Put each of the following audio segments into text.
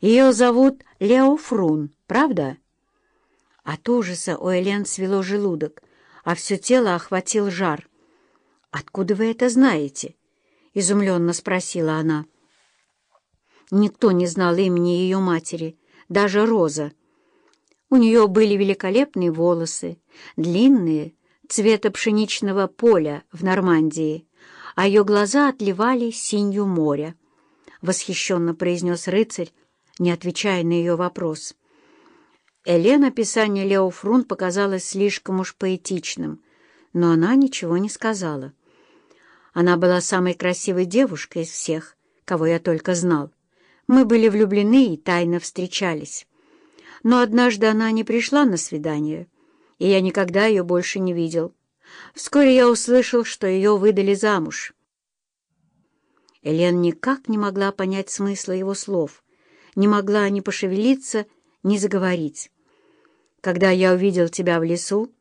Ее зовут Лео Фрун, правда?» От ужаса у Элен свело желудок, а все тело охватил жар. «Откуда вы это знаете?» — изумленно спросила она. Никто не знал имени ее матери, даже Роза. У нее были великолепные волосы, длинные, цвета пшеничного поля в Нормандии, а ее глаза отливали синью моря. Восхищенно произнес рыцарь, не отвечая на ее вопрос. Элен описание Лео Фрун показалось слишком уж поэтичным, но она ничего не сказала. Она была самой красивой девушкой из всех, кого я только знал. Мы были влюблены и тайно встречались. Но однажды она не пришла на свидание, и я никогда ее больше не видел. Вскоре я услышал, что ее выдали замуж. Элен никак не могла понять смысла его слов, не могла ни пошевелиться, ни заговорить. Когда я увидел тебя в лесу,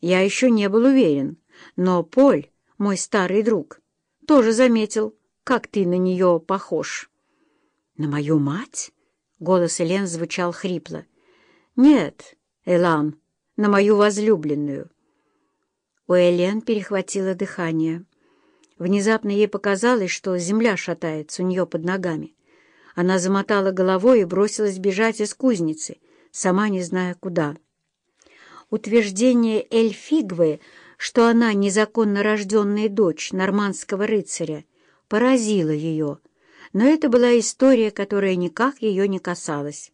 я еще не был уверен, но Поль, мой старый друг, тоже заметил, как ты на нее похож. «На мою мать?» — голос Элен звучал хрипло. «Нет, Элан, на мою возлюбленную». У Элен перехватило дыхание. Внезапно ей показалось, что земля шатается у нее под ногами. Она замотала головой и бросилась бежать из кузницы, сама не зная куда. Утверждение Эльфигвы, что она незаконно рожденная дочь нормандского рыцаря, поразило ее — но это была история, которая никак ее не касалась.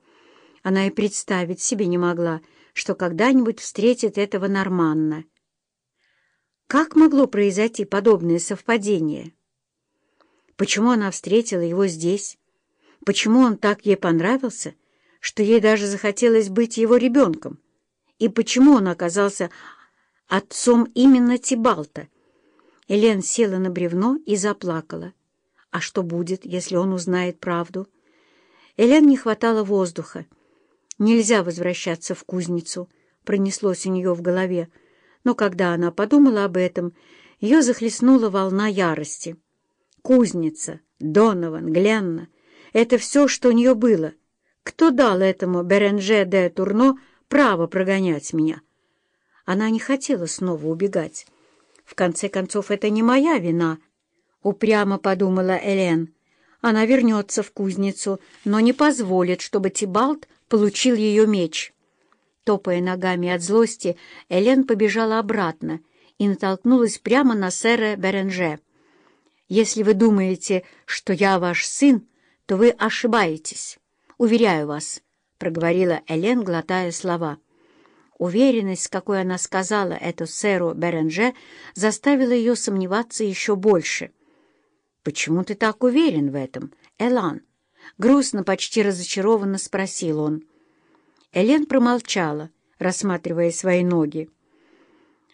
Она и представить себе не могла, что когда-нибудь встретит этого Норманна. Как могло произойти подобное совпадение? Почему она встретила его здесь? Почему он так ей понравился, что ей даже захотелось быть его ребенком? И почему он оказался отцом именно Тибалта? Элен села на бревно и заплакала. А что будет, если он узнает правду? Элен не хватало воздуха. Нельзя возвращаться в кузницу, пронеслось у нее в голове. Но когда она подумала об этом, ее захлестнула волна ярости. Кузница, Донован, Гленна — это все, что у нее было. Кто дал этому Беренже де Турно право прогонять меня? Она не хотела снова убегать. В конце концов, это не моя вина —— упрямо подумала Элен. Она вернется в кузницу, но не позволит, чтобы Тибалт получил ее меч. Топая ногами от злости, Элен побежала обратно и натолкнулась прямо на сэра Беренже. «Если вы думаете, что я ваш сын, то вы ошибаетесь. Уверяю вас», — проговорила Элен, глотая слова. Уверенность, с какой она сказала это сэру Беренже, заставила ее сомневаться еще больше — «Почему ты так уверен в этом, Элан?» Грустно, почти разочарованно спросил он. Элен промолчала, рассматривая свои ноги.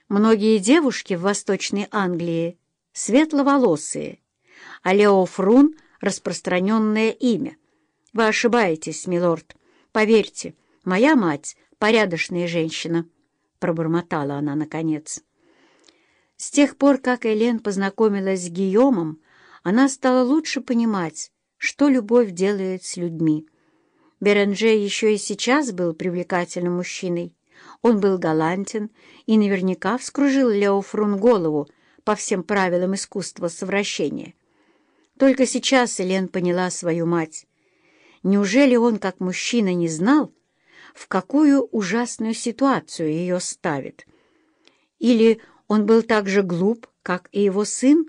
Многие девушки в Восточной Англии светловолосые, а Лео Фрун — распространенное имя. Вы ошибаетесь, милорд. Поверьте, моя мать — порядочная женщина, — пробормотала она наконец. С тех пор, как Элен познакомилась с Гийомом, она стала лучше понимать, что любовь делает с людьми. Беренже еще и сейчас был привлекательным мужчиной. Он был галантен и наверняка вскружил Леофрун голову по всем правилам искусства совращения. Только сейчас Элен поняла свою мать. Неужели он, как мужчина, не знал, в какую ужасную ситуацию ее ставит? Или он был так же глуп, как и его сын?